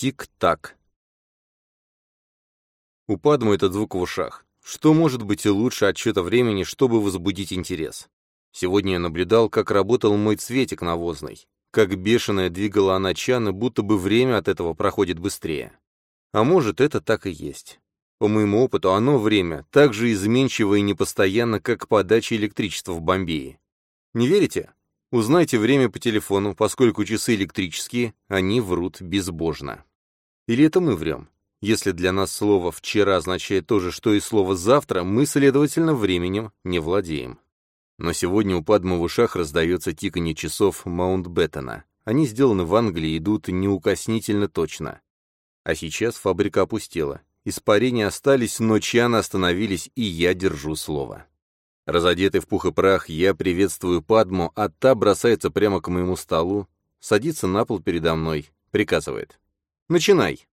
Тик-так. У Падму этот звук в ушах. Что может быть лучше отсчета времени, чтобы возбудить интерес? Сегодня я наблюдал, как работал мой цветик навозный. Как бешеная двигала она чаны, будто бы время от этого проходит быстрее. А может, это так и есть. По моему опыту, оно время так же изменчиво и непостоянно, как подача электричества в Бомбее. Не верите? Узнайте время по телефону, поскольку часы электрические, они врут безбожно. Или это мы врем? Если для нас слово «вчера» означает то же, что и слово «завтра», мы, следовательно, временем не владеем. Но сегодня у Падма в ушах раздается тиканье часов Маунтбеттена. Они сделаны в Англии и идут неукоснительно точно. А сейчас фабрика опустела. Испарения остались, но чаны остановились, и я держу слово. Разодетый в пух и прах, я приветствую Падму, а та бросается прямо к моему столу, садится на пол передо мной, приказывает. «Начинай!»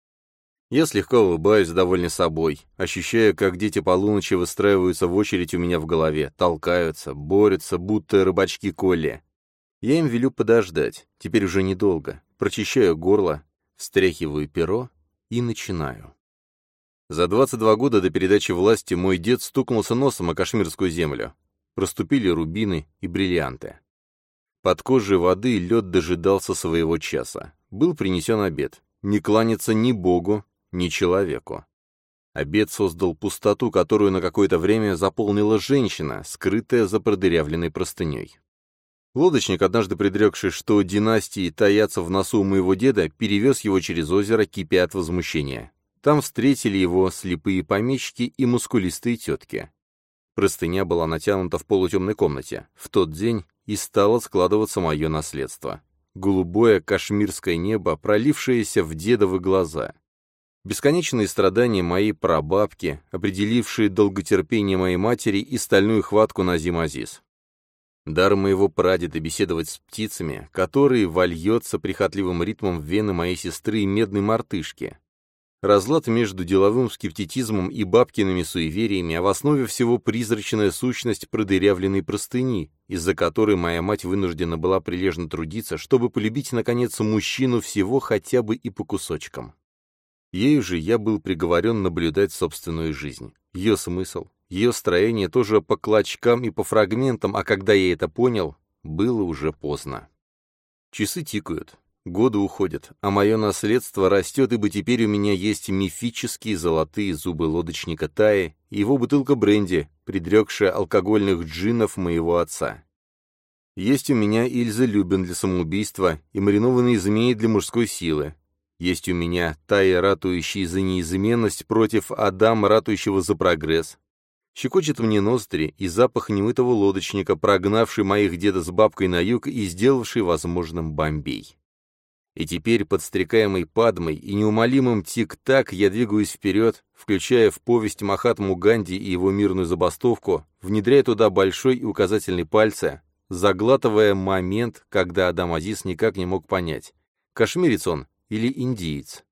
Я слегка улыбаюсь, довольный собой, ощущая, как дети полуночи выстраиваются в очередь у меня в голове, толкаются, борются, будто рыбачки Колли. Я им велю подождать, теперь уже недолго, прочищаю горло, встряхиваю перо и начинаю. За 22 года до передачи власти мой дед стукнулся носом о кашмирскую землю. Проступили рубины и бриллианты. Под кожей воды лед дожидался своего часа. Был принесен обед. Не кланяться ни Богу, ни человеку. Обед создал пустоту, которую на какое-то время заполнила женщина, скрытая за продырявленной простыней. Лодочник, однажды предрекший, что династии таятся в носу моего деда, перевез его через озеро, кипя от возмущения. Там встретили его слепые помещики и мускулистые тетки. Простыня была натянута в полутемной комнате. В тот день и стало складываться мое наследство. Голубое кашмирское небо, пролившееся в дедовы глаза. Бесконечные страдания моей прабабки, определившие долготерпение моей матери и стальную хватку на Азиз. Дар моего прадеда беседовать с птицами, который вольется прихотливым ритмом в вены моей сестры и медной мартышки. Разлад между деловым скептицизмом и бабкиными суевериями, а в основе всего призрачная сущность продырявленной простыни, из-за которой моя мать вынуждена была прилежно трудиться, чтобы полюбить, наконец, мужчину всего хотя бы и по кусочкам. Ею же я был приговорен наблюдать собственную жизнь, ее смысл, ее строение тоже по клочкам и по фрагментам, а когда я это понял, было уже поздно. Часы тикают, годы уходят, а мое наследство растет, ибо теперь у меня есть мифические золотые зубы лодочника Таи и его бутылка бренди, предрекшая алкогольных джинов моего отца. Есть у меня Ильза Любен для самоубийства и маринованные змеи для мужской силы, есть у меня Тая, ратующий за неизменность, против Адама, ратующего за прогресс. Щекочет мне ноздри и запах немытого лодочника, прогнавший моих деда с бабкой на юг и сделавший возможным Бомбей. И теперь, подстрекаемый Падмой и неумолимым тик-так, я двигаюсь вперед, включая в повесть Махатму Ганди и его мирную забастовку, внедряя туда большой и указательный пальцы, заглатывая момент, когда Адам Азиз никак не мог понять, кашмирец он или индиец.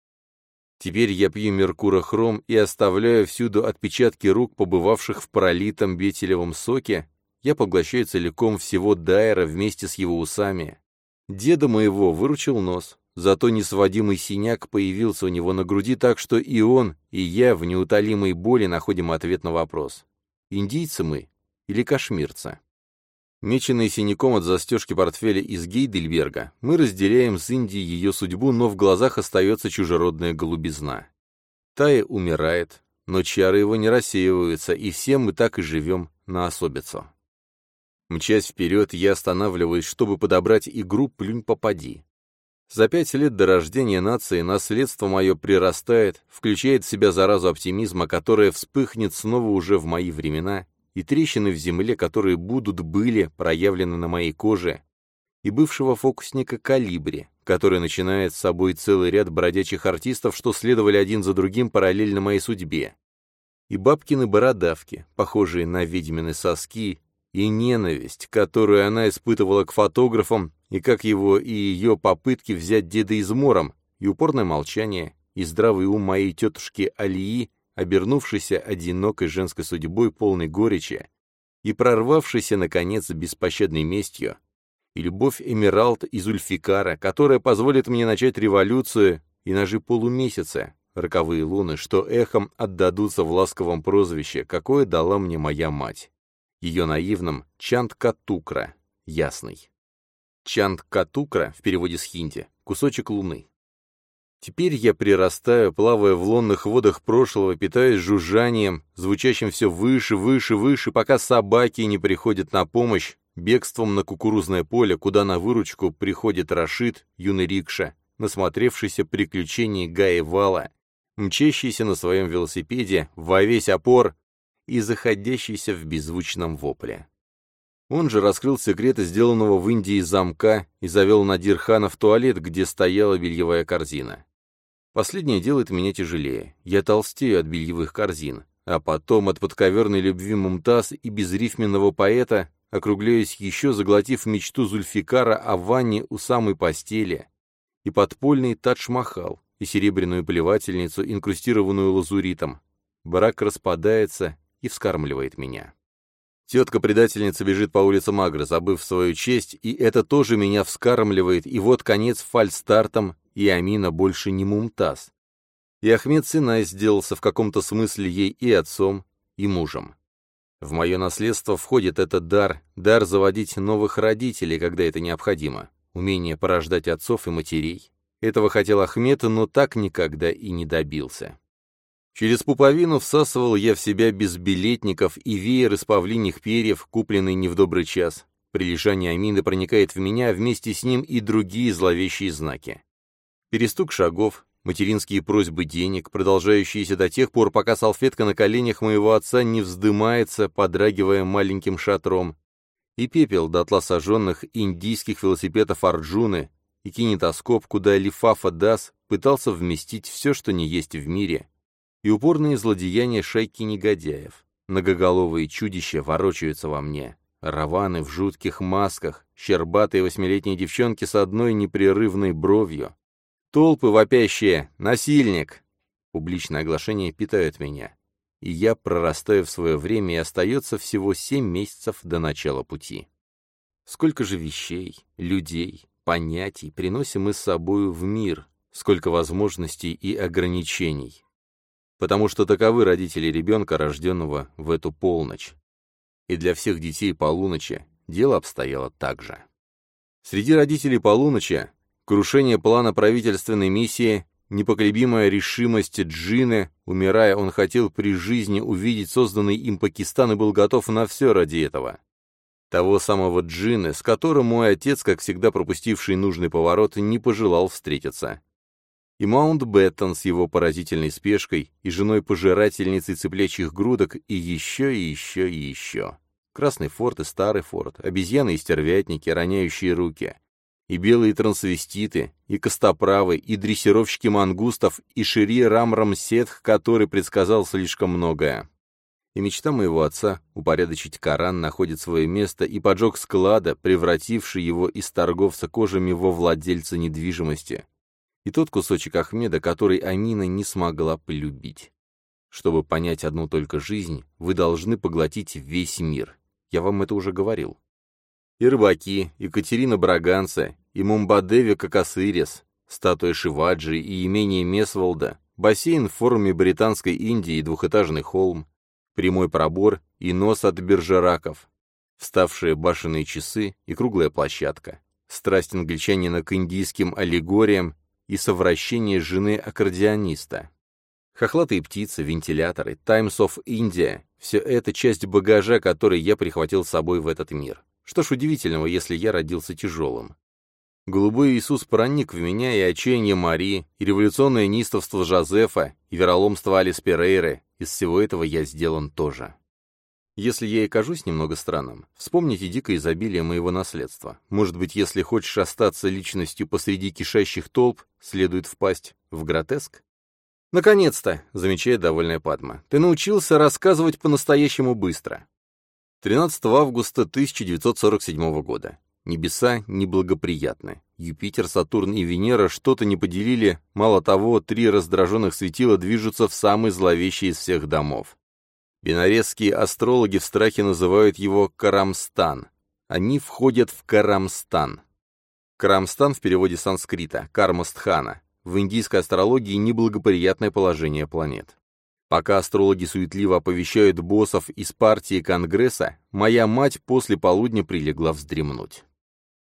Теперь я пью меркурохром и оставляю всюду отпечатки рук, побывавших в пролитом бетелевом соке, я поглощаю целиком всего Дайера вместе с его усами. Деда моего выручил нос, зато несводимый синяк появился у него на груди, так что и он, и я в неутолимой боли находим ответ на вопрос. Индийцы мы или кашмирцы? Меченные синяком от застежки портфеля из Гейдельберга, мы разделяем с Индией ее судьбу, но в глазах остается чужеродная голубизна. Тая умирает, но чары его не рассеиваются, и все мы так и живем на особицу. Мчась вперед, я останавливаюсь, чтобы подобрать игру «Плюнь-попади». За пять лет до рождения нации наследство мое прирастает, включает в себя заразу оптимизма, которая вспыхнет снова уже в мои времена и трещины в земле, которые будут были проявлены на моей коже, и бывшего фокусника Калибри, который начинает с собой целый ряд бродячих артистов, что следовали один за другим параллельно моей судьбе, и бабкины бородавки, похожие на ведьмины соски, и ненависть, которую она испытывала к фотографам, и как его и ее попытки взять деда измором, и упорное молчание, и здравый ум моей тетушки Алии, обернувшийся одинокой женской судьбой полной горечи и прорвавшийся, наконец, беспощадной местью, и любовь Эмералд из Ульфикара, которая позволит мне начать революцию, и ножи полумесяца, роковые луны, что эхом отдадутся в ласковом прозвище, какое дала мне моя мать. Ее наивном Чант-Катукра, ясный. Чант-Катукра, в переводе с хинди, кусочек луны. Теперь я прирастаю, плавая в лунных водах прошлого, питаясь жужжанием, звучащим все выше, выше, выше, пока собаки не приходят на помощь, бегством на кукурузное поле, куда на выручку приходит Рашид, юный рикша, насмотревшийся приключений Гаи Вала, мчащийся на своем велосипеде во весь опор и заходящийся в беззвучном вопле. Он же раскрыл секреты сделанного в Индии замка и завел Надир Хана в туалет, где стояла бельевая корзина. Последнее делает меня тяжелее. Я толстею от бельевых корзин, а потом от подковерной любви Мумтаз и безрифменного поэта округляюсь еще, заглотив мечту Зульфикара о ванне у самой постели, и подпольный Тадж-Махал, и серебряную плевательницу, инкрустированную лазуритом. Брак распадается и вскармливает меня. Тетка-предательница бежит по улицам Агры, забыв свою честь, и это тоже меня вскармливает, и вот конец фальстартом, и Амина больше не Мумтаз. И Ахмед Синай сделался в каком-то смысле ей и отцом, и мужем. В мое наследство входит этот дар, дар заводить новых родителей, когда это необходимо, умение порождать отцов и матерей. Этого хотел Ахмед, но так никогда и не добился. Через пуповину всасывал я в себя безбилетников и веер из павлиних перьев, купленный не в добрый час. Прилежание Амины проникает в меня, вместе с ним и другие зловещие знаки. Перестук шагов, материнские просьбы денег, продолжающиеся до тех пор, пока салфетка на коленях моего отца не вздымается, подрагивая маленьким шатром, и пепел дотла сожженных индийских велосипедов Арджуны, и кинетоскоп, куда Лифафа Дас пытался вместить все, что не есть в мире, и упорные злодеяния шайки негодяев. Многоголовые чудища ворочаются во мне. Раваны в жутких масках, щербатые восьмилетние девчонки с одной непрерывной бровью. Толпы вопящие «Насильник!» Публичное оглашение питают меня. И я прорастаю в свое время, и остается всего семь месяцев до начала пути. Сколько же вещей, людей, понятий приносим мы с собою в мир, сколько возможностей и ограничений потому что таковы родители ребенка, рожденного в эту полночь. И для всех детей полуночи дело обстояло так же. Среди родителей полуночи крушение плана правительственной миссии, непоколебимая решимость Джины, умирая, он хотел при жизни увидеть созданный им Пакистан и был готов на все ради этого. Того самого Джины, с которым мой отец, как всегда пропустивший нужный поворот, не пожелал встретиться и Маунт-Беттон с его поразительной спешкой, и женой-пожирательницей цыплячьих грудок, и еще, и еще, и еще. Красный форт и старый форт, обезьяны и стервятники, роняющие руки, и белые трансвеститы, и костоправы, и дрессировщики мангустов, и Шири Рамрам Сетх, который предсказал слишком многое. И мечта моего отца упорядочить Коран находит свое место, и поджог склада, превративший его из торговца кожами во владельца недвижимости, и тот кусочек Ахмеда, который Амина не смогла полюбить. Чтобы понять одну только жизнь, вы должны поглотить весь мир. Я вам это уже говорил. И рыбаки, и Катерина Браганца, и Мумбадеви Какасырис, статуя Шиваджи и имение Месволда, бассейн в форме Британской Индии и двухэтажный холм, прямой пробор и нос от биржераков, вставшие башенные часы и круглая площадка, страсть англичанина к индийским аллегориям и совращение жены аккордеониста. Хохлатые птицы, вентиляторы, Times of India — все это часть багажа, который я прихватил с собой в этот мир. Что ж удивительного, если я родился тяжелым. Голубой Иисус проник в меня и отчаяние Марии, и революционное неистовство Жозефа, и вероломство Алис Перейры. Из всего этого я сделан тоже. Если я и кажусь немного странным, вспомните дикое изобилие моего наследства. Может быть, если хочешь остаться личностью посреди кишащих толп, следует впасть в гротеск? «Наконец-то!» — замечает довольная Падма. «Ты научился рассказывать по-настоящему быстро». 13 августа 1947 года. Небеса неблагоприятны. Юпитер, Сатурн и Венера что-то не поделили, мало того, три раздраженных светила движутся в самый зловещий из всех домов. Бенарезские астрологи в страхе называют его Карамстан. Они входят в Карамстан. Карамстан в переводе санскрита, Кармастхана, в индийской астрологии неблагоприятное положение планет. Пока астрологи суетливо оповещают боссов из партии Конгресса, моя мать после полудня прилегла вздремнуть.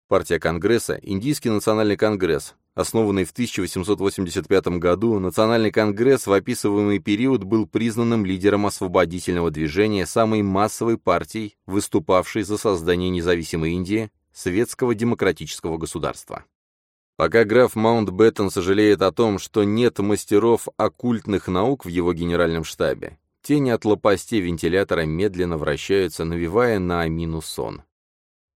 Партия Конгресса – Индийский национальный конгресс. Основанный в 1885 году, Национальный конгресс в описываемый период был признанным лидером освободительного движения самой массовой партией, выступавшей за создание независимой Индии, светского демократического государства. Пока граф Маунтбеттен сожалеет о том, что нет мастеров оккультных наук в его генеральном штабе, тени от лопастей вентилятора медленно вращаются, навевая на Амину сон.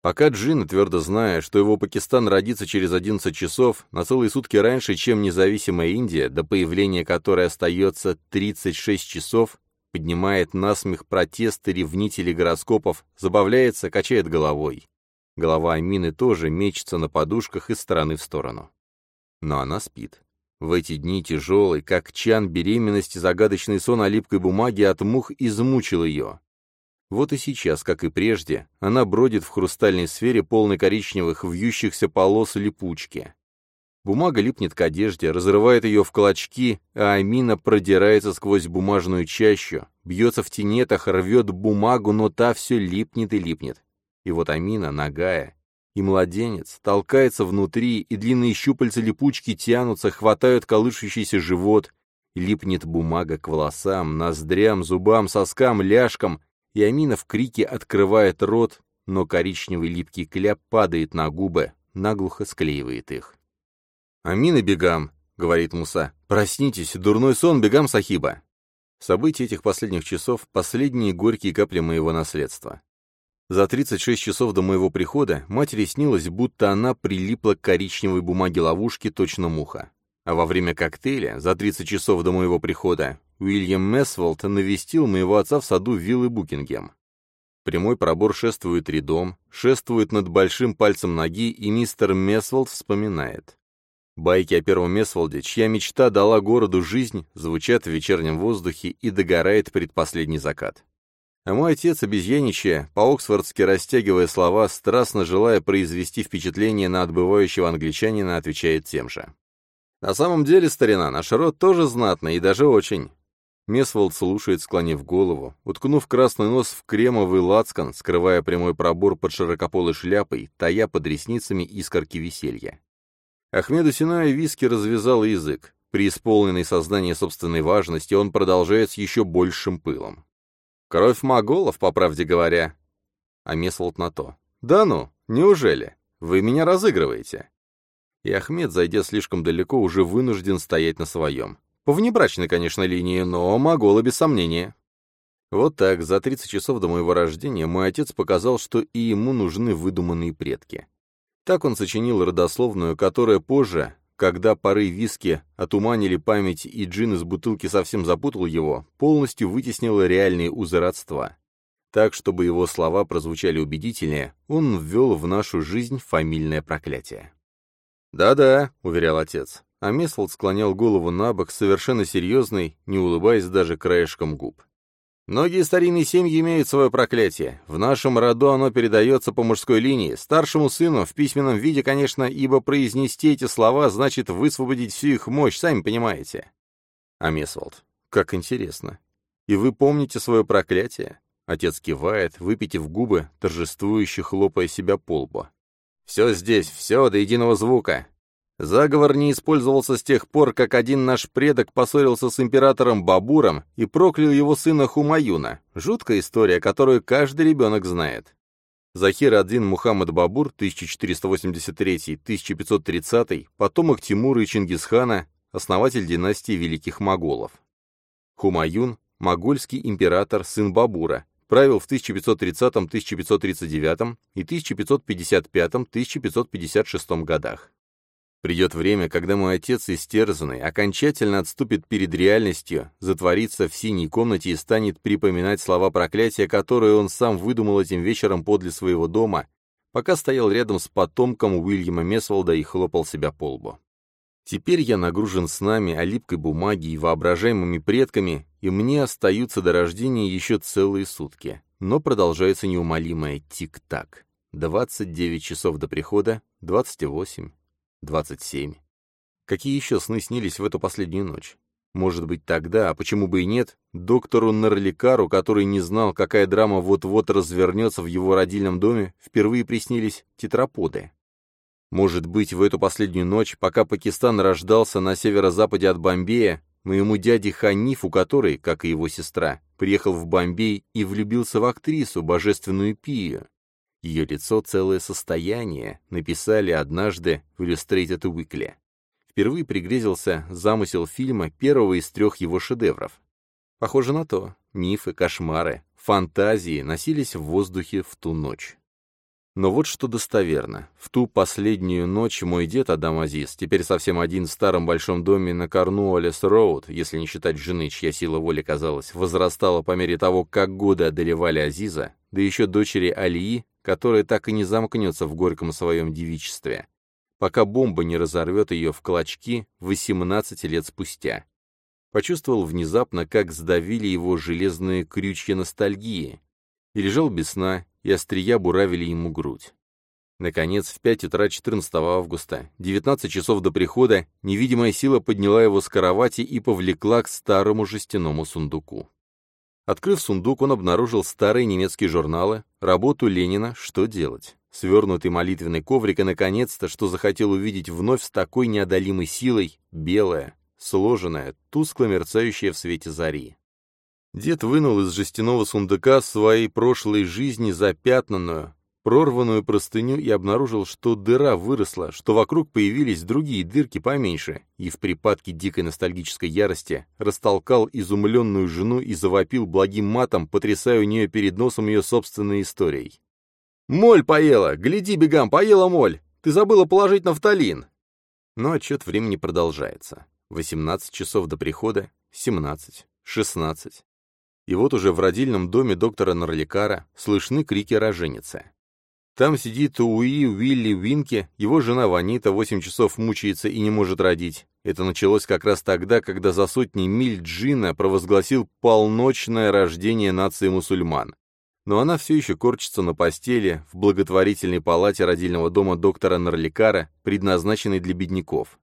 Пока Джинна, твердо зная, что его Пакистан родится через 11 часов, на целые сутки раньше, чем независимая Индия, до появления которой остается 36 часов, поднимает на смех протесты ревнителей гороскопов, забавляется, качает головой. Голова Амины тоже мечется на подушках из стороны в сторону. Но она спит. В эти дни тяжелый, как чан беременности, загадочный сон о липкой бумаге от мух измучил ее. Вот и сейчас, как и прежде, она бродит в хрустальной сфере, полной коричневых, вьющихся полос липучки. Бумага липнет к одежде, разрывает ее в клочки, а Амина продирается сквозь бумажную чащу, бьется в тенетах, рвет бумагу, но та все липнет и липнет. И вот Амина, нагая, и младенец, толкается внутри, и длинные щупальца липучки тянутся, хватают колышущийся живот, липнет бумага к волосам, ноздрям, зубам, соскам, ляжкам, и Амина в крике открывает рот, но коричневый липкий кляп падает на губы, наглухо склеивает их. «Амина, бегам!» — говорит Муса. «Проснитесь, дурной сон, бегам, Сахиба!» События этих последних часов — последние горькие капли моего наследства. За 36 часов до моего прихода матери снилось, будто она прилипла к коричневой бумаге ловушки точно муха. А во время коктейля, за 30 часов до моего прихода, Уильям Месволд навестил моего отца в саду виллы Букингем. Прямой пробор шествует рядом, шествует над большим пальцем ноги, и мистер Месволд вспоминает. Байки о первом Месволде, чья мечта дала городу жизнь, звучат в вечернем воздухе и догорает предпоследний закат. А мой отец, обезьяничая, по-оксфордски растягивая слова, страстно желая произвести впечатление на отбывающего англичанина, отвечает тем же. «На самом деле, старина, наш род тоже знатный и даже очень». Месволд слушает, склонив голову, уткнув красный нос в кремовый лацкан, скрывая прямой пробор под широкополой шляпой, тая под ресницами искорки веселья. Ахмеду Синаю виски развязал язык. При исполненной сознании собственной важности он продолжает с еще большим пылом. Кровь моголов, по правде говоря. А Месволд на то. Да ну, неужели? Вы меня разыгрываете? И Ахмед, зайдя слишком далеко, уже вынужден стоять на своем. По внебрачной, конечно, линии, но моголы без сомнения. Вот так, за 30 часов до моего рождения мой отец показал, что и ему нужны выдуманные предки. Так он сочинил родословную, которая позже, когда пары виски отуманили память и джин из бутылки совсем запутал его, полностью вытеснила реальные узы родства. Так, чтобы его слова прозвучали убедительнее, он ввел в нашу жизнь фамильное проклятие. «Да-да», — уверял отец, а Месфолд склонял голову на бок, совершенно серьезный, не улыбаясь даже краешком губ. Многие старинные семьи имеют свое проклятие. В нашем роду оно передается по мужской линии. Старшему сыну в письменном виде, конечно, ибо произнести эти слова значит высвободить всю их мощь, сами понимаете. А как интересно. И вы помните свое проклятие? Отец кивает, выпитив губы, торжествующе хлопая себя по лбу. «Все здесь, все до единого звука. Заговор не использовался с тех пор, как один наш предок поссорился с императором Бабуром и проклял его сына Хумаюна. Жуткая история, которую каждый ребенок знает. Захир один Мухаммад Бабур, 1483-1530, потомок Тимура и Чингисхана, основатель династии Великих Моголов. Хумаюн – могольский император, сын Бабура, правил в 1530-1539 и 1555-1556 годах. Придет время, когда мой отец, истерзанный, окончательно отступит перед реальностью, затворится в синей комнате и станет припоминать слова проклятия, которые он сам выдумал этим вечером подле своего дома, пока стоял рядом с потомком Уильяма Месволда и хлопал себя по лбу. Теперь я нагружен снами, о липкой бумаге и воображаемыми предками, и мне остаются до рождения еще целые сутки. Но продолжается неумолимое тик-так. 29 часов до прихода, 28, 27. Какие еще сны снились в эту последнюю ночь? Может быть, тогда, а почему бы и нет, доктору Нарликару, который не знал, какая драма вот-вот развернется в его родильном доме, впервые приснились тетраподы. Может быть, в эту последнюю ночь, пока Пакистан рождался на северо-западе от Бомбея, моему дяде Ханифу, который, как и его сестра, приехал в Бомбей и влюбился в актрису, божественную Пию. Ее лицо целое состояние, написали однажды в Illustrated Weekly впервые пригрезился замысел фильма первого из трех его шедевров. Похоже на то, мифы, кошмары, фантазии носились в воздухе в ту ночь. Но вот что достоверно. В ту последнюю ночь мой дед Адам Азиз, теперь совсем один в старом большом доме на Корнуоллес-Роуд, если не считать жены, чья сила воли, казалось, возрастала по мере того, как годы одолевали Азиза, да еще дочери Алии, которая так и не замкнется в горьком своем девичестве, пока бомба не разорвет ее в клочки 18 лет спустя. Почувствовал внезапно, как сдавили его железные крючья ностальгии, и лежал без сна, и острия буравили ему грудь. Наконец, в 5 утра 14 августа, 19 часов до прихода, невидимая сила подняла его с кровати и повлекла к старому жестяному сундуку. Открыв сундук, он обнаружил старые немецкие журналы, работу Ленина «Что делать?». Свернутый молитвенный коврик и, наконец-то, что захотел увидеть вновь с такой неодолимой силой, белое, сложенное, тускло мерцающее в свете зари. Дед вынул из жестяного сундука своей прошлой жизни запятнанную, прорванную простыню и обнаружил, что дыра выросла, что вокруг появились другие дырки поменьше, и в припадке дикой ностальгической ярости растолкал изумленную жену и завопил благим матом, потрясая у нее перед носом ее собственной историей. «Моль поела! Гляди, бегам, поела моль! Ты забыла положить нафталин!» Но отчет времени продолжается. 18 часов до прихода, 17, 16. И вот уже в родильном доме доктора Нарликара слышны крики роженицы. Там сидит Уи Уилли Винки, его жена Ванита 8 часов мучается и не может родить. Это началось как раз тогда, когда за сотни миль Джина провозгласил полночное рождение нации мусульман но она все еще корчится на постели в благотворительной палате родильного дома доктора Нарликара, предназначенной для бедняков.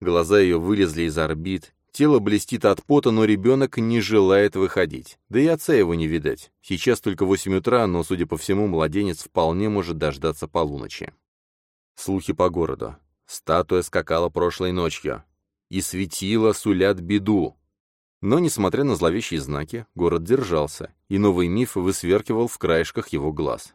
Глаза ее вылезли из орбит, тело блестит от пота, но ребенок не желает выходить. Да и отца его не видать. Сейчас только 8 утра, но, судя по всему, младенец вполне может дождаться полуночи. Слухи по городу. Статуя скакала прошлой ночью. И светила сулят беду. Но, несмотря на зловещие знаки, город держался, и новый миф высверкивал в краешках его глаз.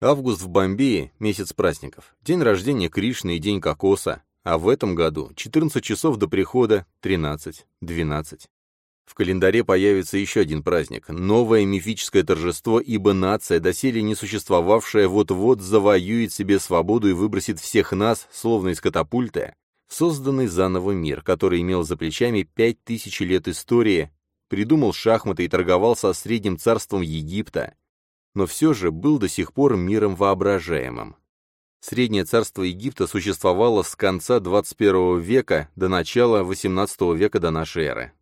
Август в Бомбее – месяц праздников, день рождения Кришны и день кокоса, а в этом году 14 часов до прихода 13, 12. В календаре появится еще один праздник – новое мифическое торжество, ибо нация, доселе не существовавшая, вот-вот завоюет себе свободу и выбросит всех нас, словно из катапульта, созданный заново мир, который имел за плечами пять тысяч лет истории, придумал шахматы и торговал со средним царством Египта, но все же был до сих пор миром воображаемым. Среднее царство Египта существовало с конца 21 века до начала 18 века до нашей эры.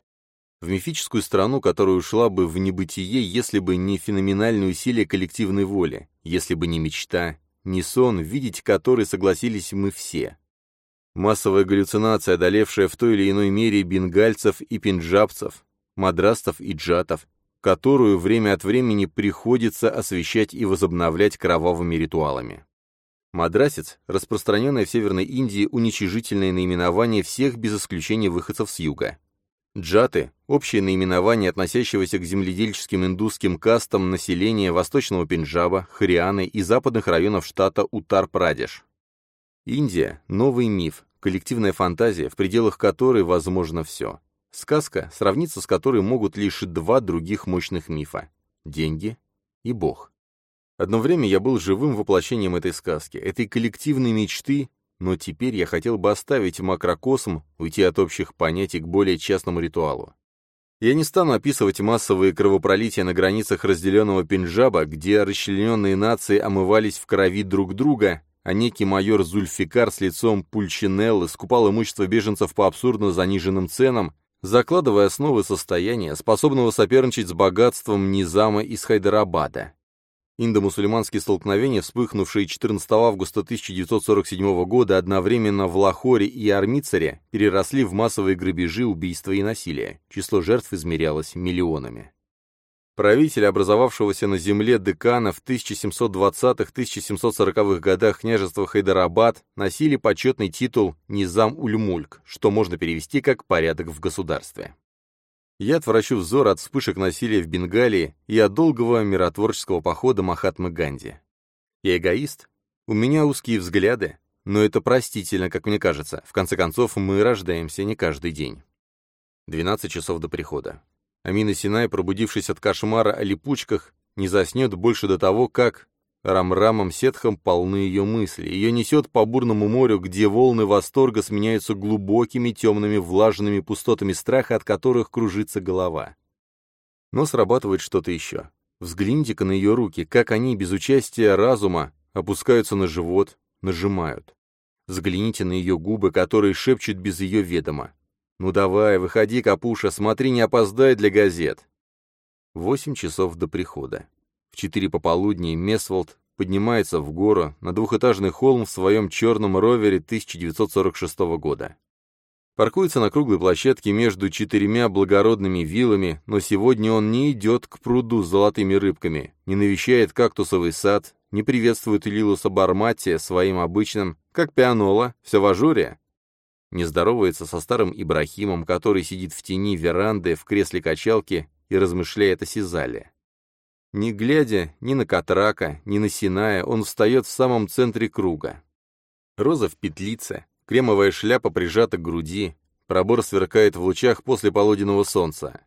В мифическую страну, которая ушла бы в небытие, если бы не феноменальные усилия коллективной воли, если бы не мечта, не сон, видеть который согласились мы все. Массовая галлюцинация, одолевшая в той или иной мере бенгальцев и пенджабцев, мадрастов и джатов, которую время от времени приходится освещать и возобновлять кровавыми ритуалами. Мадрасец – распространенное в Северной Индии уничижительное наименование всех без исключения выходцев с юга. Джаты – общее наименование, относящегося к земледельческим индусским кастам населения Восточного Пенджаба, Харианы и западных районов штата Утар-Прадеш. Индия – новый миф, коллективная фантазия, в пределах которой возможно все. Сказка, сравниться с которой могут лишь два других мощных мифа – деньги и Бог. Одно время я был живым воплощением этой сказки, этой коллективной мечты, но теперь я хотел бы оставить макрокосм, уйти от общих понятий к более частному ритуалу. Я не стану описывать массовые кровопролития на границах разделенного Пенджаба, где расчлененные нации омывались в крови друг друга, а некий майор Зульфикар с лицом Пульчинеллы скупал имущество беженцев по абсурдно заниженным ценам, закладывая основы состояния, способного соперничать с богатством Низама из Хайдарабада. Индо-мусульманские столкновения, вспыхнувшие 14 августа 1947 года одновременно в Лахоре и Армицаре, переросли в массовые грабежи, убийства и насилие. Число жертв измерялось миллионами. Правитель образовавшегося на земле декана в 1720-1740-х годах княжества Хайдарабад носили почетный титул «Низам-Уль-Мульк», что можно перевести как «порядок в государстве». Я отвращу взор от вспышек насилия в Бенгалии и от долгого миротворческого похода Махатмы Ганди. Я эгоист? У меня узкие взгляды, но это простительно, как мне кажется. В конце концов, мы рождаемся не каждый день. 12 часов до прихода. Амина Синай, пробудившись от кошмара о липучках, не заснет больше до того, как Рамрамом Сетхом полны ее мысли. Ее несет по бурному морю, где волны восторга сменяются глубокими, темными, влажными пустотами страха, от которых кружится голова. Но срабатывает что-то еще. Взгляните-ка на ее руки, как они, без участия разума, опускаются на живот, нажимают. Взгляните на ее губы, которые шепчут без ее ведома. «Ну давай, выходи, Капуша, смотри, не опоздай для газет». Восемь часов до прихода. Четыре пополудни Месволд поднимается в гору на двухэтажный холм в своем черном ровере 1946 года. Паркуется на круглой площадке между четырьмя благородными виллами, но сегодня он не идет к пруду с золотыми рыбками, не навещает кактусовый сад, не приветствует Лилуса Барматия своим обычным, как пианола, все в ажуре. Не здоровается со старым Ибрахимом, который сидит в тени веранды в кресле качалки и размышляет о Сизале. Не глядя ни на Катрака, ни на Синая, он встает в самом центре круга. Роза в петлице, кремовая шляпа прижата к груди, пробор сверкает в лучах после полуденного солнца.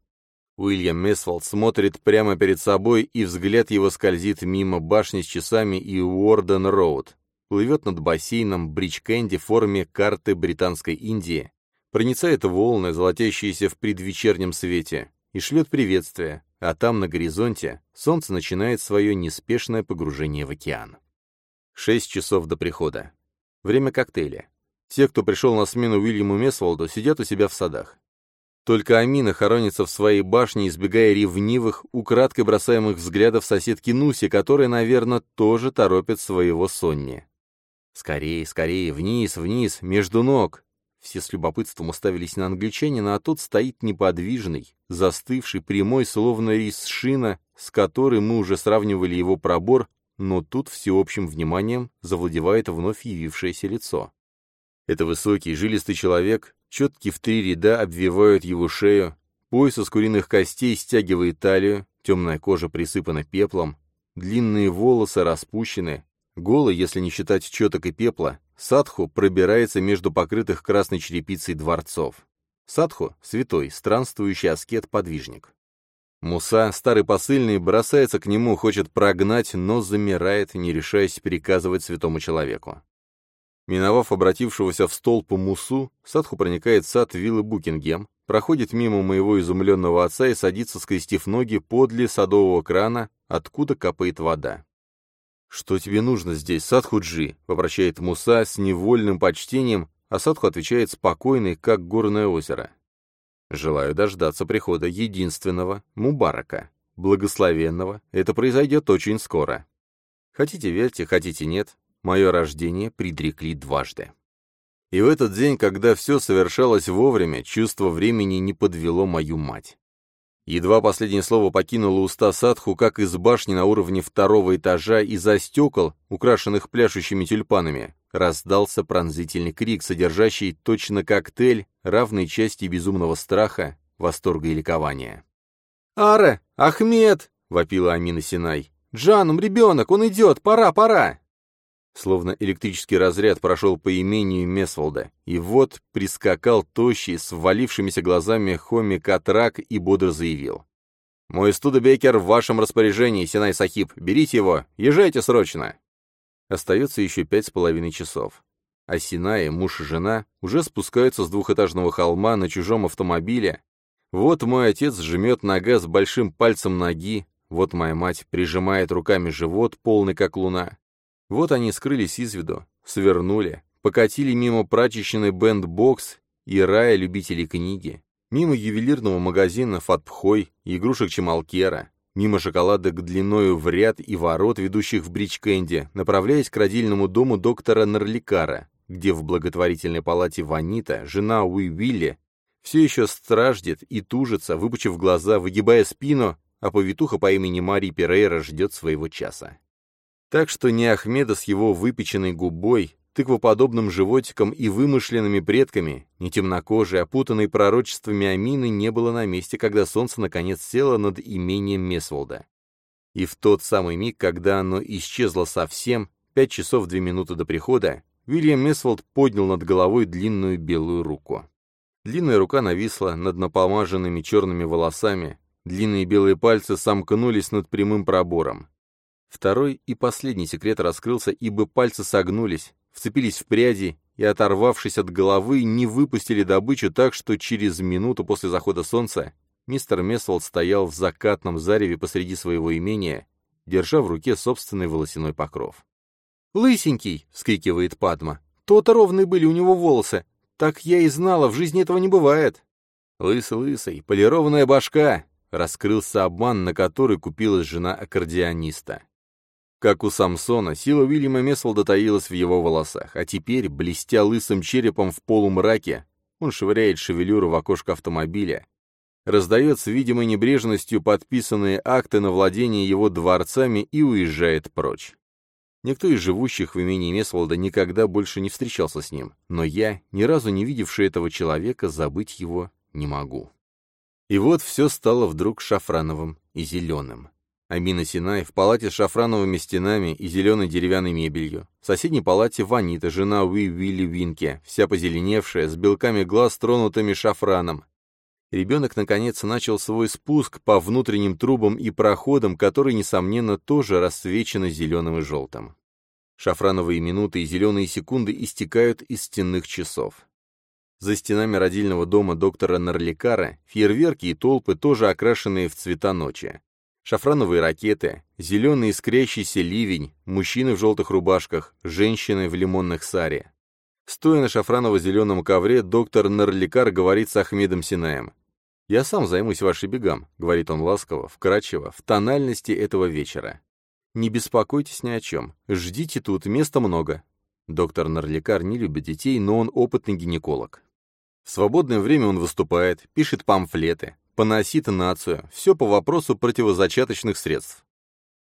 Уильям Месфолд смотрит прямо перед собой, и взгляд его скользит мимо башни с часами и Уорден-Роуд, плывет над бассейном Бридж-Кэнди в форме карты Британской Индии, проницает волны, золотящиеся в предвечернем свете, и шлет приветствие, а там, на горизонте, солнце начинает свое неспешное погружение в океан. Шесть часов до прихода. Время коктейля. Те, кто пришел на смену Уильяму Месволду, сидят у себя в садах. Только Амина хоронится в своей башне, избегая ревнивых, украдкой бросаемых взглядов соседки Нуси, которая, наверное, тоже торопит своего Сонни. Скорее, скорее, вниз, вниз, между ног. Все с любопытством уставились на англичанина, а тот стоит неподвижный, застывший, прямой, словно рис шина, с которой мы уже сравнивали его пробор, но тут всеобщим вниманием завладевает вновь явившееся лицо. Это высокий, жилистый человек, четки в три ряда обвивают его шею, пояс из куриных костей стягивает талию, темная кожа присыпана пеплом, длинные волосы распущены, голый, если не считать четок и пепла, Садху пробирается между покрытых красной черепицей дворцов. Садху — святой, странствующий аскет-подвижник. Муса, старый посыльный, бросается к нему, хочет прогнать, но замирает, не решаясь приказывать святому человеку. Миновав обратившегося в столб Мусу, Садху проникает в сад виллы Букингем, проходит мимо моего изумленного отца и садится, скрестив ноги подле садового крана, откуда капает вода. «Что тебе нужно здесь, Садхуджи?» — попрощает Муса с невольным почтением, а Садху отвечает спокойный, как горное озеро. «Желаю дождаться прихода единственного Мубарака, благословенного. Это произойдет очень скоро. Хотите верьте, хотите нет, мое рождение предрекли дважды». И в этот день, когда все совершалось вовремя, чувство времени не подвело мою мать. Едва последнее слово покинуло уста Садху, как из башни на уровне второго этажа из-за стекол, украшенных пляшущими тюльпанами, раздался пронзительный крик, содержащий точно коктейль, равной части безумного страха, восторга и ликования. «Аре! Ахмед!» — вопила Амина Синай. «Джанум, ребенок, он идет! Пора, пора!» Словно электрический разряд прошел по имению Месволда, и вот прискакал тощий, с ввалившимися глазами Хоми Катрак и бодро заявил. «Мой Студебекер в вашем распоряжении, Синай Сахиб, берите его, езжайте срочно!» Остается еще пять с половиной часов. А Синай, муж и жена, уже спускаются с двухэтажного холма на чужом автомобиле. Вот мой отец жмет на газ большим пальцем ноги, вот моя мать прижимает руками живот, полный как луна. Вот они скрылись из виду, свернули, покатили мимо прачечной бэндбокс и рая любителей книги, мимо ювелирного магазина Фатбхой, игрушек Чималкера, мимо шоколадок длиною в ряд и ворот, ведущих в Брич-Кэнди, направляясь к родильному дому доктора Нарликара, где в благотворительной палате Ванита, жена Уи Уилли, все еще страждет и тужится, выпучив глаза, выгибая спину, а повитуха по имени Мари Перейра ждет своего часа. Так что ни Ахмеда с его выпеченной губой, тыквоподобным животиком и вымышленными предками, ни темнокожей, опутанной пророчествами Амины не было на месте, когда солнце наконец село над имением Месволда. И в тот самый миг, когда оно исчезло совсем, пять часов две минуты до прихода, Уильям Месволд поднял над головой длинную белую руку. Длинная рука нависла над напомаженными черными волосами, длинные белые пальцы сомкнулись над прямым пробором. Второй и последний секрет раскрылся, ибо пальцы согнулись, вцепились в пряди и, оторвавшись от головы, не выпустили добычу так, что через минуту после захода солнца мистер Месволд стоял в закатном зареве посреди своего имения, держа в руке собственный волосяной покров. «Лысенький!» — вскрикивает Падма. «То-то ровные были у него волосы! Так я и знала, в жизни этого не бывает!» «Лысый-лысый, полированная башка!» — раскрылся обман, на который купилась жена аккордеониста. Как у Самсона, сила Уильяма Месволда таилась в его волосах, а теперь, блестя лысым черепом в полумраке, он швыряет шевелюру в окошко автомобиля, раздает с видимой небрежностью подписанные акты на владение его дворцами и уезжает прочь. Никто из живущих в имении Месволда никогда больше не встречался с ним, но я, ни разу не видевший этого человека, забыть его не могу. И вот все стало вдруг шафрановым и зеленым. Амина Синай в палате с шафрановыми стенами и зеленой деревянной мебелью. В соседней палате Ванита, жена Уи Вилли Винке, вся позеленевшая, с белками глаз, тронутыми шафраном. Ребенок, наконец, начал свой спуск по внутренним трубам и проходам, которые, несомненно, тоже расцвечены зеленым и желтым. Шафрановые минуты и зеленые секунды истекают из стенных часов. За стенами родильного дома доктора Нарликара фейерверки и толпы, тоже окрашенные в цвета ночи шафрановые ракеты, зеленый искрящийся ливень, мужчины в желтых рубашках, женщины в лимонных саре. Стоя на шафраново-зеленом ковре, доктор Нарликар говорит с Ахмедом Синаем. «Я сам займусь вашей бегам», — говорит он ласково, вкрадчиво, в тональности этого вечера. «Не беспокойтесь ни о чем. Ждите тут, места много». Доктор Нарликар не любит детей, но он опытный гинеколог. В свободное время он выступает, пишет памфлеты, поносит нацию, все по вопросу противозачаточных средств.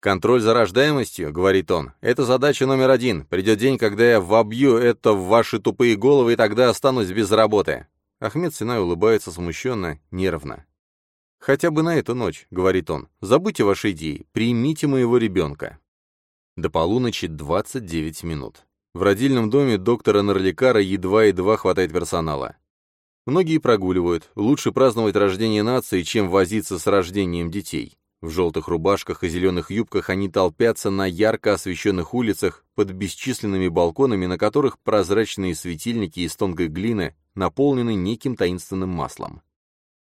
«Контроль за рождаемостью», — говорит он, — «это задача номер один. Придет день, когда я вобью это в ваши тупые головы, и тогда останусь без работы». Ахмед Синай улыбается смущенно, нервно. «Хотя бы на эту ночь», — говорит он, — «забудьте ваши идеи, примите моего ребенка». До полуночи 29 минут. В родильном доме доктора Нарликара едва-едва хватает персонала. Многие прогуливают. Лучше праздновать рождение нации, чем возиться с рождением детей. В желтых рубашках и зеленых юбках они толпятся на ярко освещенных улицах под бесчисленными балконами, на которых прозрачные светильники из тонкой глины наполнены неким таинственным маслом.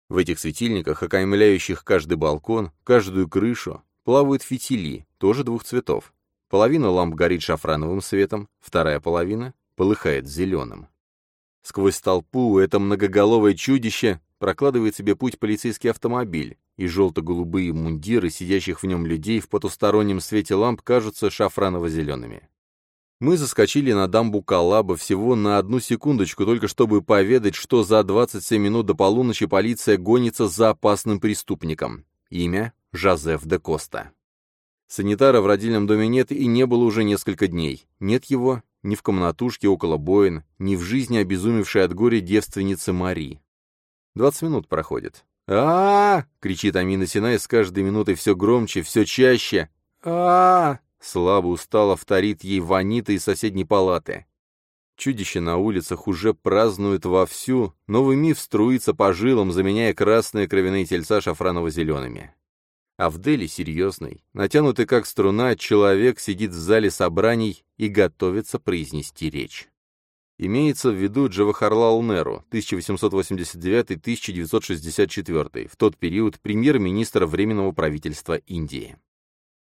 В этих светильниках, окаймляющих каждый балкон, каждую крышу, плавают фитили, тоже двух цветов. Половина ламп горит шафрановым светом, вторая половина полыхает зеленым. Сквозь толпу это многоголовое чудище прокладывает себе путь полицейский автомобиль, и желто-голубые мундиры сидящих в нем людей в потустороннем свете ламп кажутся шафраново-зелеными. Мы заскочили на дамбу Калаба всего на одну секундочку, только чтобы поведать, что за 27 минут до полуночи полиция гонится за опасным преступником. Имя — Жозеф де Коста. Санитара в родильном доме нет и не было уже несколько дней. Нет его ни в комнатушке около Боин, ни в жизни обезумевшей от горя девственницы Мари. Двадцать минут проходит. а, -а, -а кричит Амина Синай с каждой минутой все громче, все чаще. а, -а, -а Слабо устало вторит ей Ванита из соседней палаты. Чудище на улицах уже празднует вовсю, новый миф струится по жилам, заменяя красные кровяные тельца шафраново-зелеными. А в Дели серьезный, натянутый как струна, человек сидит в зале собраний и готовится произнести речь. Имеется в виду Джавахарлал Неру, 1889-1964, в тот период премьер-министр Временного правительства Индии.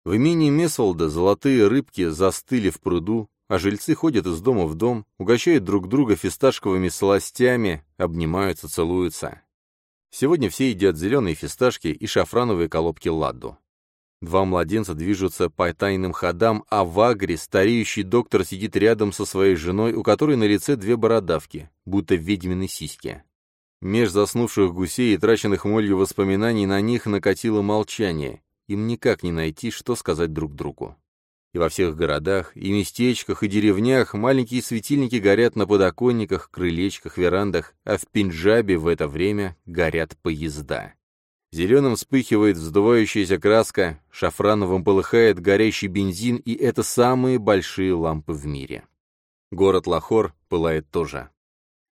В имении Месволда золотые рыбки застыли в пруду, а жильцы ходят из дома в дом, угощают друг друга фисташковыми сластями, обнимаются, целуются. Сегодня все едят зеленые фисташки и шафрановые колобки ладду. Два младенца движутся по тайным ходам, а в агре стареющий доктор сидит рядом со своей женой, у которой на лице две бородавки, будто ведьмины сиськи. Меж заснувших гусей и траченных молью воспоминаний на них накатило молчание. Им никак не найти, что сказать друг другу. И во всех городах, и местечках, и деревнях маленькие светильники горят на подоконниках, крылечках, верандах, а в Пенджабе в это время горят поезда. Зеленым вспыхивает вздувающаяся краска, шафрановым полыхает горящий бензин, и это самые большие лампы в мире. Город Лахор пылает тоже.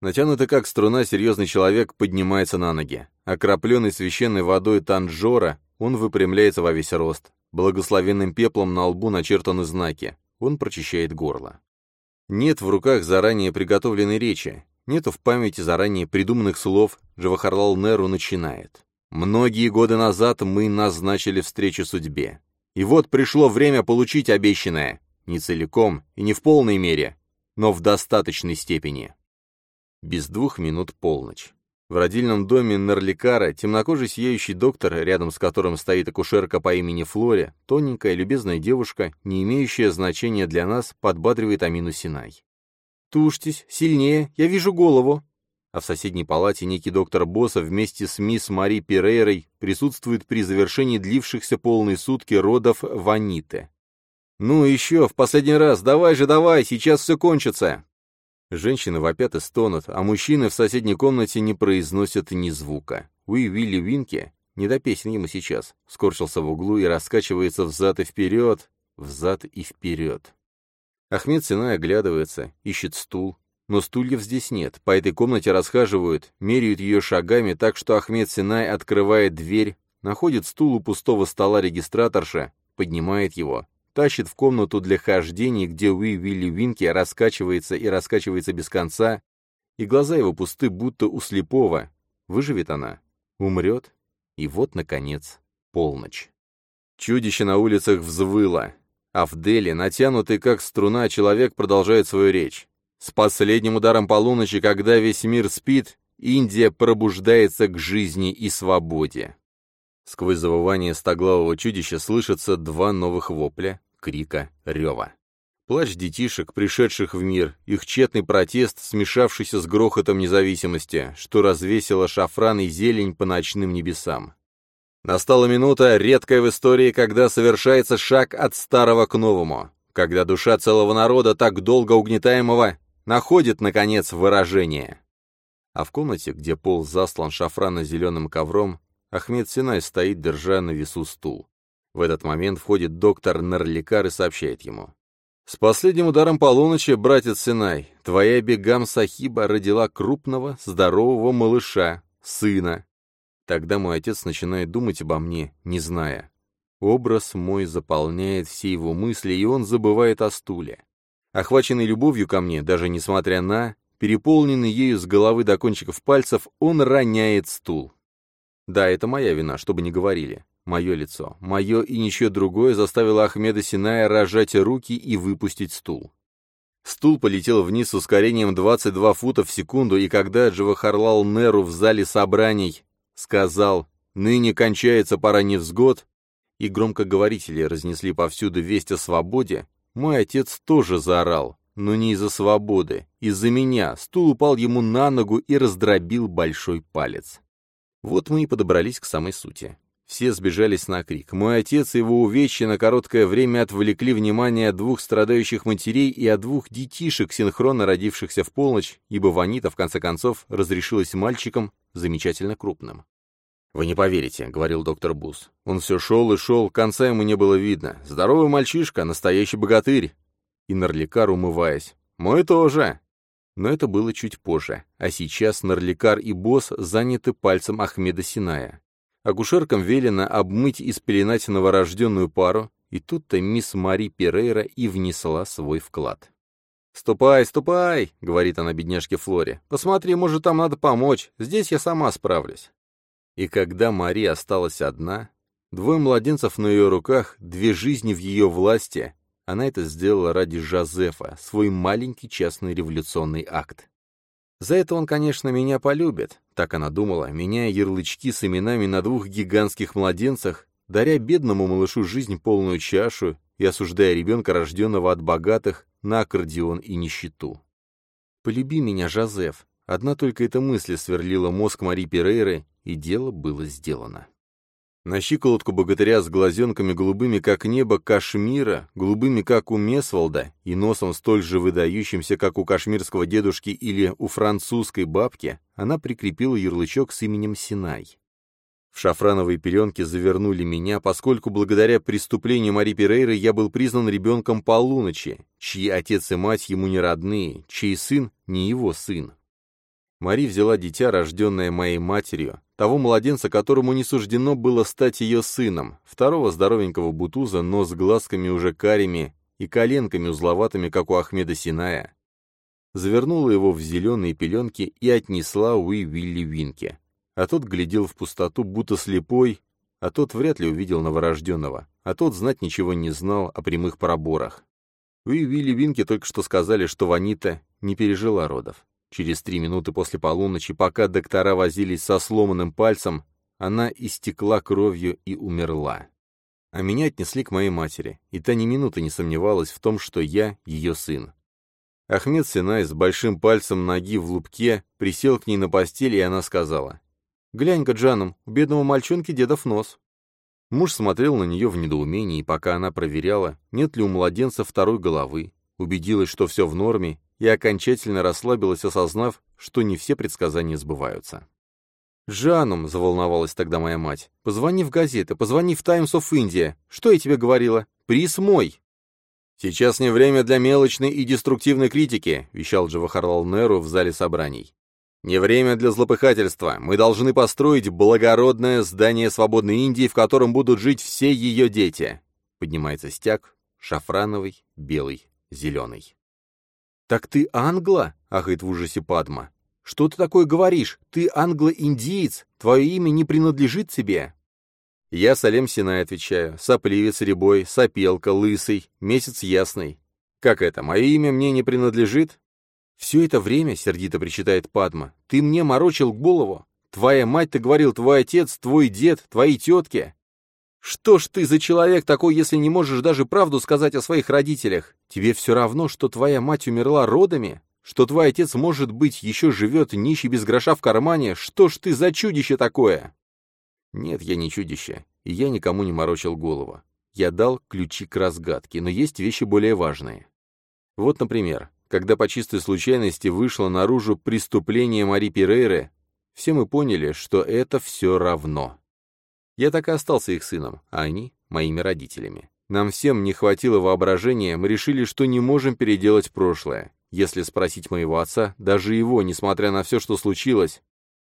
Натянутый как струна серьезный человек поднимается на ноги. Окропленный священной водой Танжора, он выпрямляется во весь рост. Благословенным пеплом на лбу начертаны знаки. Он прочищает горло. Нет в руках заранее приготовленной речи. Нету в памяти заранее придуманных слов. Джавахарлал Неру начинает. Многие годы назад мы назначили встречу судьбе. И вот пришло время получить обещанное. Не целиком и не в полной мере, но в достаточной степени. Без двух минут полночь. В родильном доме Нерликара темнокожий сияющий доктор, рядом с которым стоит акушерка по имени Флори, тоненькая любезная девушка, не имеющая значения для нас, подбадривает Амину Синай. «Тушьтесь, сильнее, я вижу голову!» а в соседней палате некий доктор Босса вместе с мисс Мари Перейрой присутствует при завершении длившихся полные сутки родов Ваниты. «Ну еще, в последний раз, давай же, давай, сейчас все кончится!» Женщины вопят и стонут, а мужчины в соседней комнате не произносят ни звука. Уи Вилли Винки, не до песен ему сейчас, скорчился в углу и раскачивается взад и вперед, взад и вперед. Ахмед Синай оглядывается, ищет стул, но стульев здесь нет, по этой комнате расхаживают, меряют ее шагами, так что Ахмед Синай открывает дверь, находит стул у пустого стола регистраторша, поднимает его, тащит в комнату для хождений, где Уи Вилли Винки раскачивается и раскачивается без конца, и глаза его пусты, будто у слепого. Выживет она? Умрет? И вот, наконец, полночь. Чудище на улицах взвыло, а в Дели, натянутый как струна, человек продолжает свою речь. С последним ударом полуночи, когда весь мир спит, Индия пробуждается к жизни и свободе. Сквозь завывание стоглавого чудища слышатся два новых вопля, крика, рева. Плач детишек, пришедших в мир, их тщетный протест, смешавшийся с грохотом независимости, что развесило шафран и зелень по ночным небесам. Настала минута, редкая в истории, когда совершается шаг от старого к новому, когда душа целого народа, так долго угнетаемого, находит, наконец, выражение. А в комнате, где пол заслан шафрано-зеленым ковром, Ахмед Синай стоит, держа на весу стул. В этот момент входит доктор Нарликар и сообщает ему. «С последним ударом полуночи, братец Синай, твоя бегам Сахиба родила крупного, здорового малыша, сына. Тогда мой отец начинает думать обо мне, не зная. Образ мой заполняет все его мысли, и он забывает о стуле. Охваченный любовью ко мне, даже несмотря на, переполненный ею с головы до кончиков пальцев, он роняет стул. Да, это моя вина, чтобы не говорили. Мое лицо, мое и ничего другое заставило Ахмеда Синая рожать руки и выпустить стул. Стул полетел вниз с ускорением 22 фута в секунду, и когда Джавахарлал Неру в зале собраний сказал «Ныне кончается пора невзгод», и громкоговорители разнесли повсюду весть о свободе, мой отец тоже заорал, но не из-за свободы, из-за меня. Стул упал ему на ногу и раздробил большой палец. Вот мы и подобрались к самой сути. Все сбежались на крик. Мой отец и его увечья на короткое время отвлекли внимание от двух страдающих матерей и от двух детишек, синхронно родившихся в полночь, ибо Ванита, в конце концов, разрешилась мальчиком замечательно крупным. «Вы не поверите», — говорил доктор Бус. «Он все шел и шел, конца ему не было видно. Здоровый мальчишка, настоящий богатырь». И Нарликар, умываясь. «Мой тоже». Но это было чуть позже, а сейчас Нарликар и Босс заняты пальцем Ахмеда Синая. Акушеркам велено обмыть и спеленать новорожденную пару, и тут-то мисс Мари Перейра и внесла свой вклад. «Ступай, ступай!» — говорит она бедняжке Флоре. «Посмотри, может, там надо помочь. Здесь я сама справлюсь». И когда Мари осталась одна, двое младенцев на ее руках, две жизни в ее власти, она это сделала ради Жозефа, свой маленький частный революционный акт. За это он, конечно, меня полюбит, так она думала, меняя ярлычки с именами на двух гигантских младенцах, даря бедному малышу жизнь полную чашу и осуждая ребенка, рожденного от богатых, на аккордеон и нищету. «Полюби меня, Жозеф!» Одна только эта мысль сверлила мозг Мари Перейры, и дело было сделано. На щиколотку богатыря с глазенками голубыми, как небо Кашмира, голубыми, как у Месвалда, и носом столь же выдающимся, как у кашмирского дедушки или у французской бабки, она прикрепила ярлычок с именем Синай. В шафрановые пеленки завернули меня, поскольку благодаря преступлению Мари Перейры я был признан ребенком полуночи, чьи отец и мать ему не родные, чей сын не его сын. Мари взяла дитя, рожденное моей матерью, того младенца, которому не суждено было стать ее сыном, второго здоровенького бутуза, но с глазками уже карими и коленками узловатыми, как у Ахмеда Синая. Завернула его в зеленые пеленки и отнесла Уи Вилли Винке. А тот глядел в пустоту, будто слепой, а тот вряд ли увидел новорожденного, а тот знать ничего не знал о прямых проборах. Уи Вилли Винке только что сказали, что Ванита не пережила родов. Через три минуты после полуночи, пока доктора возились со сломанным пальцем, она истекла кровью и умерла. А меня отнесли к моей матери, и та ни минуты не сомневалась в том, что я ее сын. Ахмед Синай с большим пальцем ноги в лупке присел к ней на постель, и она сказала, «Глянь-ка, Джаном, у бедного мальчонки дедов нос». Муж смотрел на нее в недоумении, пока она проверяла, нет ли у младенца второй головы, убедилась, что все в норме, и окончательно расслабилась, осознав, что не все предсказания сбываются. «Жанум», — заволновалась тогда моя мать, — «позвони в газеты, позвони в Times of India. Что я тебе говорила? Приз мой!» «Сейчас не время для мелочной и деструктивной критики», — вещал Джавахарлал Неру в зале собраний. «Не время для злопыхательства. Мы должны построить благородное здание свободной Индии, в котором будут жить все ее дети». Поднимается стяг, шафрановый, белый, зеленый. «Так ты англо?» — ахает в ужасе Падма. «Что ты такое говоришь? Ты англо-индиец, твое имя не принадлежит тебе». Я Салем Синай отвечаю, сопливец рябой, сопелка, лысый, месяц ясный. Как это, мое имя мне не принадлежит? Все это время, сердито причитает Падма, ты мне морочил голову. Твоя мать, ты говорил, твой отец, твой дед, твои тетки. Что ж ты за человек такой, если не можешь даже правду сказать о своих родителях? Тебе все равно, что твоя мать умерла родами? Что твой отец, может быть, еще живет нищий без гроша в кармане? Что ж ты за чудище такое? Нет, я не чудище, и я никому не морочил голову. Я дал ключи к разгадке, но есть вещи более важные. Вот, например, когда по чистой случайности вышло наружу преступление Мари Перейры, все мы поняли, что это все равно. Я так и остался их сыном, а они — моими родителями. Нам всем не хватило воображения, мы решили, что не можем переделать прошлое. Если спросить моего отца, даже его, несмотря на все, что случилось,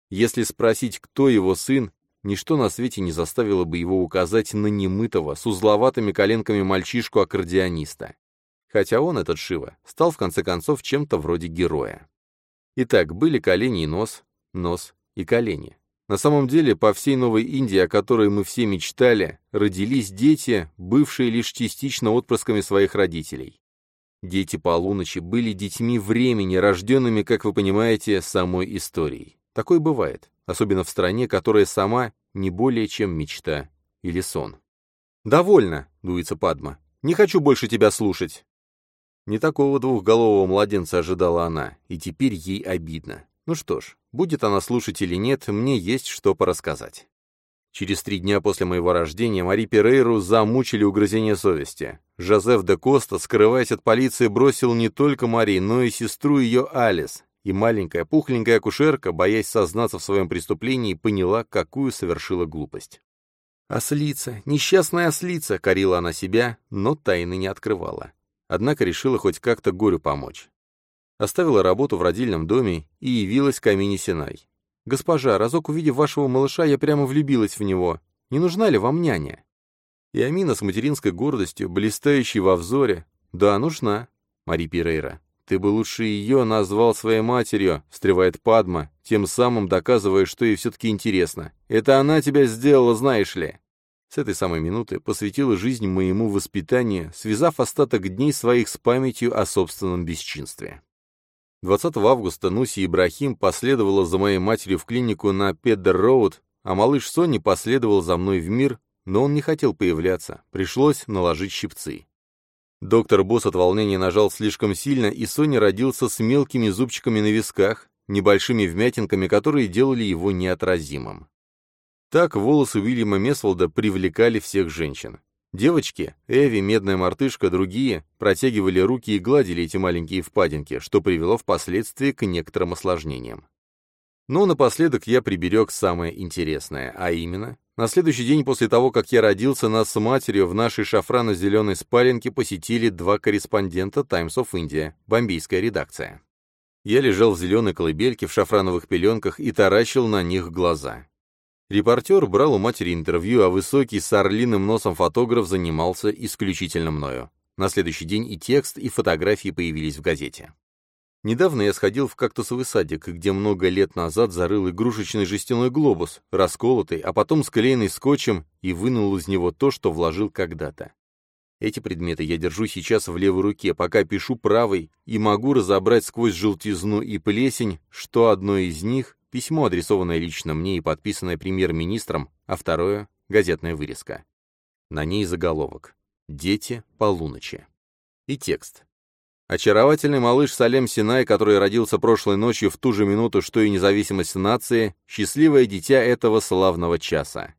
если спросить, кто его сын, ничто на свете не заставило бы его указать на немытого, с узловатыми коленками мальчишку-аккордеониста. Хотя он, этот Шива, стал в конце концов чем-то вроде героя. Итак, были колени и нос, нос и колени. На самом деле, по всей Новой Индии, о которой мы все мечтали, родились дети, бывшие лишь частично отпрысками своих родителей. Дети полуночи были детьми времени, рожденными, как вы понимаете, самой историей. Такое бывает, особенно в стране, которая сама не более чем мечта или сон. «Довольно», — дуется Падма. «Не хочу больше тебя слушать». Не такого двухголового младенца ожидала она, и теперь ей обидно. Ну что ж, будет она слушать или нет, мне есть что порассказать. Через три дня после моего рождения Мари Перейру замучили угрызения совести. Жозеф де Коста, скрываясь от полиции, бросил не только Мари, но и сестру ее Алис. И маленькая пухленькая акушерка, боясь сознаться в своем преступлении, поняла, какую совершила глупость. «Ослица, несчастная ослица!» — корила она себя, но тайны не открывала. Однако решила хоть как-то горю помочь оставила работу в родильном доме и явилась к Амине Синай. «Госпожа, разок увидев вашего малыша, я прямо влюбилась в него. Не нужна ли вам няня?» И Амина с материнской гордостью, блистающей во взоре, «Да, нужна, Мари Пирейра. Ты бы лучше ее назвал своей матерью», — встревает Падма, тем самым доказывая, что ей все-таки интересно. «Это она тебя сделала, знаешь ли». С этой самой минуты посвятила жизнь моему воспитанию, связав остаток дней своих с памятью о собственном бесчинстве. 20 августа Нуси Ибрахим последовала за моей матерью в клинику на Педдер-Роуд, а малыш Сонни последовал за мной в мир, но он не хотел появляться, пришлось наложить щипцы. Доктор Босс от волнения нажал слишком сильно, и Соня родился с мелкими зубчиками на висках, небольшими вмятинками, которые делали его неотразимым. Так волосы Уильяма Месволда привлекали всех женщин. Девочки, Эви, медная мартышка, другие, протягивали руки и гладили эти маленькие впадинки, что привело впоследствии к некоторым осложнениям. Но напоследок я приберег самое интересное, а именно на следующий день после того, как я родился, нас с матерью в нашей шафрано-зеленой спаленке посетили два корреспондента Times of India, бомбейская редакция. Я лежал в зеленой колыбельке в шафрановых пеленках и таращил на них глаза. Репортер брал у матери интервью, а высокий с орлиным носом фотограф занимался исключительно мною. На следующий день и текст, и фотографии появились в газете. Недавно я сходил в кактусовый садик, где много лет назад зарыл игрушечный жестяной глобус, расколотый, а потом склеенный скотчем, и вынул из него то, что вложил когда-то. Эти предметы я держу сейчас в левой руке, пока пишу правой, и могу разобрать сквозь желтизну и плесень, что одно из них — письмо, адресованное лично мне и подписанное премьер-министром, а второе — газетная вырезка. На ней заголовок «Дети полуночи». И текст. Очаровательный малыш Салем Синай, который родился прошлой ночью в ту же минуту, что и независимость нации, счастливое дитя этого славного часа.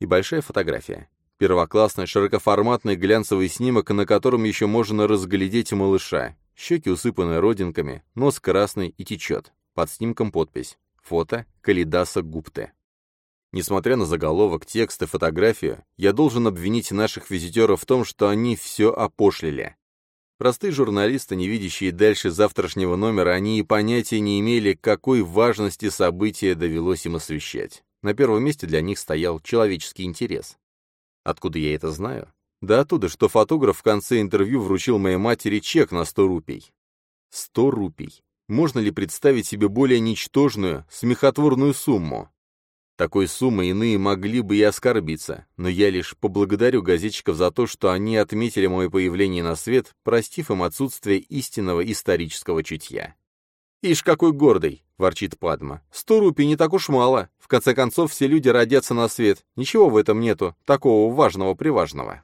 И большая фотография. Первоклассный широкоформатный глянцевый снимок, на котором еще можно разглядеть малыша. Щеки усыпаны родинками, нос красный и течет. Под снимком подпись. Фото Калидаса Гупте. Несмотря на заголовок, текст и фотографию, я должен обвинить наших визитеров в том, что они все опошлили. Простые журналисты, не видящие дальше завтрашнего номера, они и понятия не имели, какой важности события довелось им освещать. На первом месте для них стоял человеческий интерес. Откуда я это знаю? Да оттуда, что фотограф в конце интервью вручил моей матери чек на 100 рупий. 100 рупий. Можно ли представить себе более ничтожную, смехотворную сумму? Такой суммы иные могли бы и оскорбиться, но я лишь поблагодарю газетчиков за то, что они отметили мое появление на свет, простив им отсутствие истинного исторического чутья. «Ишь, какой гордый!» — ворчит Падма. «Сто рупий не так уж мало. В конце концов, все люди родятся на свет. Ничего в этом нету, такого важного-приважного».